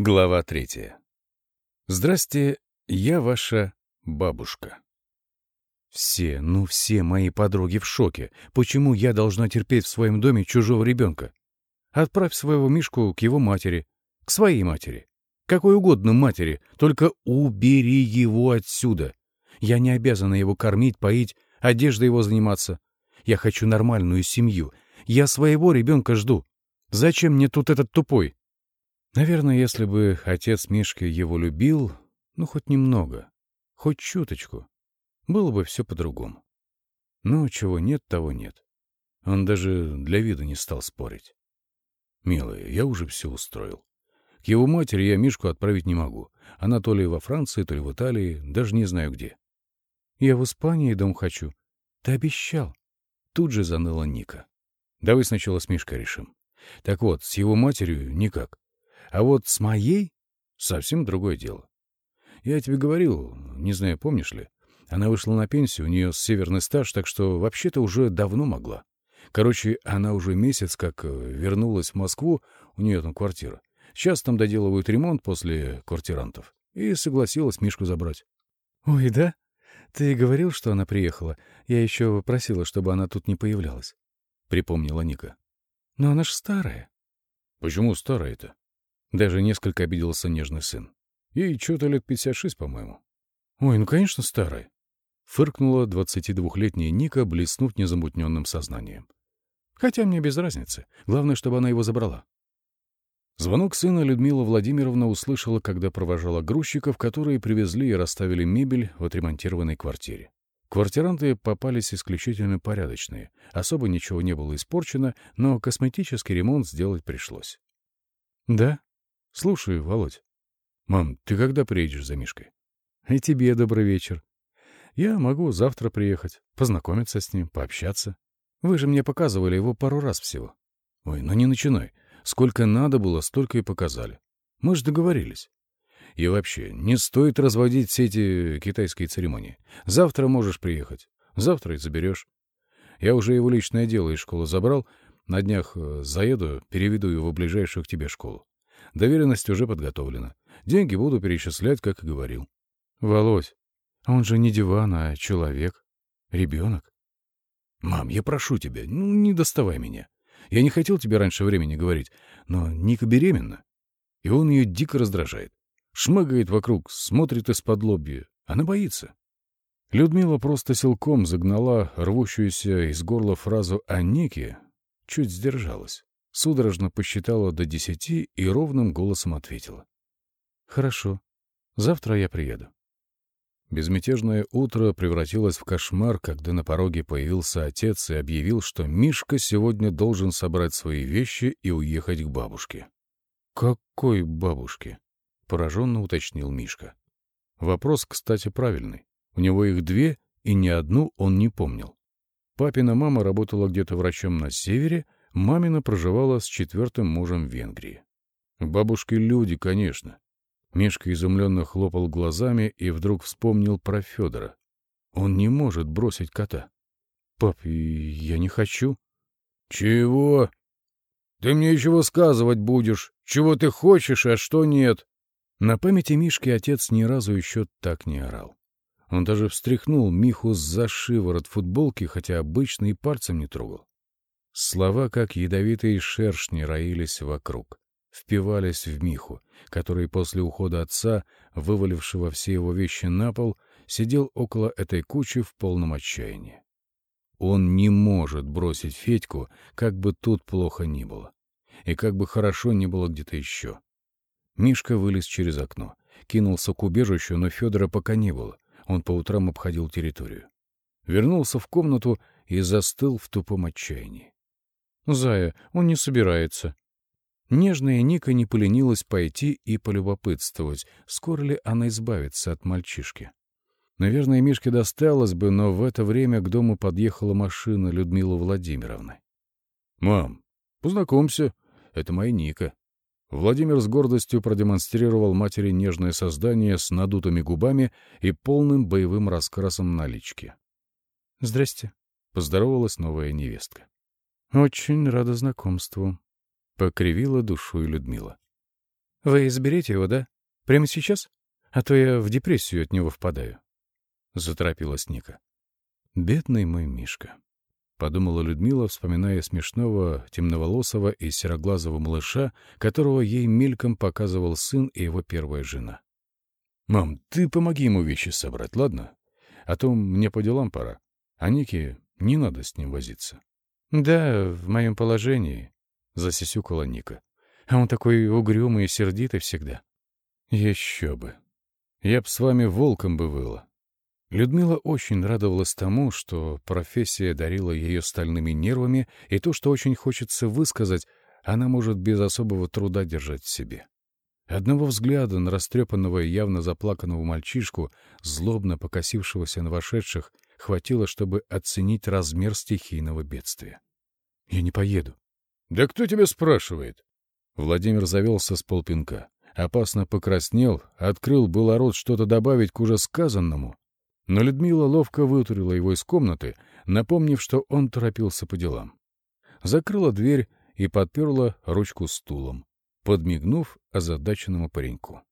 Глава третья. Здрасте, я ваша бабушка. Все, ну все мои подруги в шоке. Почему я должна терпеть в своем доме чужого ребенка? Отправь своего Мишку к его матери, к своей матери, какой угодно матери, только убери его отсюда. Я не обязана его кормить, поить, одеждой его заниматься. Я хочу нормальную семью. Я своего ребенка жду. Зачем мне тут этот тупой? Наверное, если бы отец Мишки его любил, ну, хоть немного, хоть чуточку, было бы все по-другому. Но чего нет, того нет. Он даже для вида не стал спорить. «Милая, я уже все устроил. К его матери я Мишку отправить не могу. Она то ли во Франции, то ли в Италии, даже не знаю где». «Я в Испании дом хочу. Ты обещал». Тут же заныла Ника. «Давай сначала с Мишкой решим. Так вот, с его матерью никак. А вот с моей совсем другое дело. Я тебе говорил, не знаю, помнишь ли, она вышла на пенсию, у нее северный стаж, так что вообще-то уже давно могла. Короче, она уже месяц как э, вернулась в Москву, у нее там квартира. Сейчас там доделывают ремонт после квартирантов. И согласилась Мишку забрать. — Ой, да? Ты говорил, что она приехала. Я еще просила, чтобы она тут не появлялась. — припомнила Ника. — Но она ж старая. — Почему старая-то? Даже несколько обиделся нежный сын. Ей что-то лет 56, по-моему. Ой, ну, конечно, старая. Фыркнула 22-летняя Ника, блеснув незамутненным сознанием. Хотя мне без разницы. Главное, чтобы она его забрала. Звонок сына Людмила Владимировна услышала, когда провожала грузчиков, которые привезли и расставили мебель в отремонтированной квартире. Квартиранты попались исключительно порядочные. Особо ничего не было испорчено, но косметический ремонт сделать пришлось. «Да?» Слушай, Володь. Мам, ты когда приедешь за Мишкой? И тебе добрый вечер. Я могу завтра приехать, познакомиться с ним, пообщаться. Вы же мне показывали его пару раз всего. Ой, ну не начинай. Сколько надо было, столько и показали. Мы же договорились. И вообще, не стоит разводить все эти китайские церемонии. Завтра можешь приехать. Завтра и заберешь. Я уже его личное дело из школы забрал. На днях э, заеду, переведу его в ближайшую к тебе школу. Доверенность уже подготовлена. Деньги буду перечислять, как и говорил. Володь, он же не диван, а человек. Ребенок. Мам, я прошу тебя, ну не доставай меня. Я не хотел тебе раньше времени говорить, но Ника беременна. И он ее дико раздражает. Шмыгает вокруг, смотрит из-под лобья. Она боится. Людмила просто силком загнала рвущуюся из горла фразу о Нике, чуть сдержалась судорожно посчитала до десяти и ровным голосом ответила. «Хорошо. Завтра я приеду». Безмятежное утро превратилось в кошмар, когда на пороге появился отец и объявил, что Мишка сегодня должен собрать свои вещи и уехать к бабушке. «Какой бабушке?» — пораженно уточнил Мишка. Вопрос, кстати, правильный. У него их две, и ни одну он не помнил. Папина мама работала где-то врачом на севере — Мамина проживала с четвертым мужем в Венгрии. Бабушки люди, конечно. Мишка изумленно хлопал глазами и вдруг вспомнил про Федора. Он не может бросить кота. «Пап, я не хочу». «Чего? Ты мне еще высказывать будешь, чего ты хочешь, а что нет?» На памяти Мишки отец ни разу еще так не орал. Он даже встряхнул Миху за шиворот футболки, хотя обычно и пальцем не трогал. Слова, как ядовитые шершни, роились вокруг, впивались в Миху, который после ухода отца, вывалившего все его вещи на пол, сидел около этой кучи в полном отчаянии. Он не может бросить Федьку, как бы тут плохо ни было, и как бы хорошо ни было где-то еще. Мишка вылез через окно, кинулся к убежищу, но Федора пока не было, он по утрам обходил территорию. Вернулся в комнату и застыл в тупом отчаянии. Зая, он не собирается. Нежная Ника не поленилась пойти и полюбопытствовать, скоро ли она избавится от мальчишки. Наверное, Мишке досталось бы, но в это время к дому подъехала машина Людмилы Владимировны. — Мам, познакомься, это моя Ника. Владимир с гордостью продемонстрировал матери нежное создание с надутыми губами и полным боевым раскрасом на личке. — Здрасте, — поздоровалась новая невестка. — Очень рада знакомству, — покривила душой Людмила. — Вы изберите его, да? Прямо сейчас? А то я в депрессию от него впадаю. Заторопилась Ника. Бедный мой Мишка. Подумала Людмила, вспоминая смешного, темноволосого и сероглазого малыша, которого ей мельком показывал сын и его первая жена. «Мам, ты помоги ему вещи собрать, ладно? А то мне по делам пора. А Нике не надо с ним возиться». «Да, в моем положении», — засисюкала Ника. «А он такой угрюмый и сердитый всегда». «Еще бы. Я б с вами волком бы выла. Людмила очень радовалась тому, что профессия дарила ее стальными нервами, и то, что очень хочется высказать, она может без особого труда держать в себе. Одного взгляда на растрепанного и явно заплаканного мальчишку, злобно покосившегося на вошедших, хватило, чтобы оценить размер стихийного бедствия. «Я не поеду». «Да кто тебя спрашивает?» Владимир завелся с полпинка. Опасно покраснел, открыл было рот что-то добавить к уже сказанному, но Людмила ловко вытурила его из комнаты, напомнив, что он торопился по делам. Закрыла дверь и подперла ручку стулом, подмигнув озадаченному пареньку.